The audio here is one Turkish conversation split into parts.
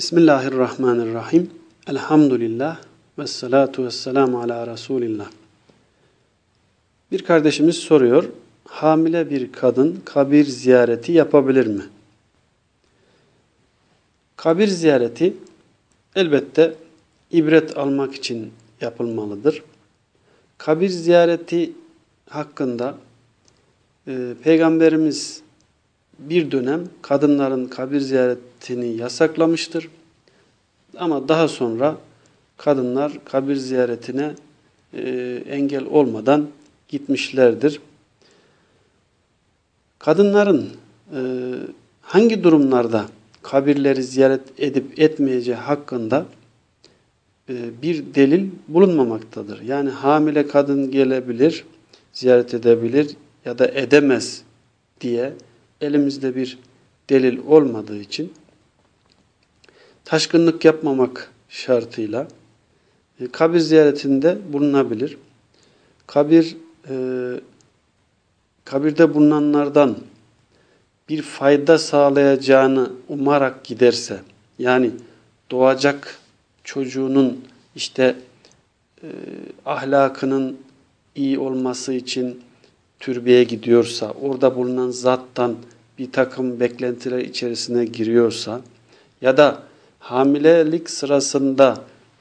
Bismillahirrahmanirrahim. Elhamdülillah ve salatu ve selamu ala Resulillah. Bir kardeşimiz soruyor, hamile bir kadın kabir ziyareti yapabilir mi? Kabir ziyareti elbette ibret almak için yapılmalıdır. Kabir ziyareti hakkında e, Peygamberimiz bir dönem kadınların kabir ziyaretini yasaklamıştır. Ama daha sonra kadınlar kabir ziyaretine e, engel olmadan gitmişlerdir. Kadınların e, hangi durumlarda kabirleri ziyaret edip etmeyeceği hakkında e, bir delil bulunmamaktadır. Yani hamile kadın gelebilir, ziyaret edebilir ya da edemez diye elimizde bir delil olmadığı için taşkınlık yapmamak şartıyla e, kabir ziyaretinde bulunabilir. Kabir e, kabirde bulunanlardan bir fayda sağlayacağını umarak giderse yani doğacak çocuğunun işte e, ahlakının iyi olması için türbeye gidiyorsa, orada bulunan zattan bir takım beklentiler içerisine giriyorsa ya da hamilelik sırasında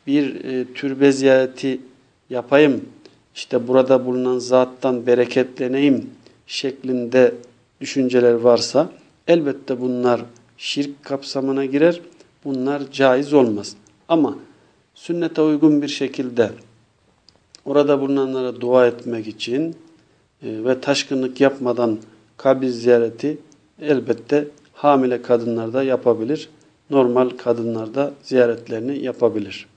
bir e, türbe ziyareti yapayım, işte burada bulunan zattan bereketleneyim şeklinde düşünceler varsa elbette bunlar şirk kapsamına girer. Bunlar caiz olmaz. Ama sünnete uygun bir şekilde orada bulunanlara dua etmek için e, ve taşkınlık yapmadan kabir ziyareti elbette hamile kadınlar da yapabilir. Normal kadınlar da ziyaretlerini yapabilir.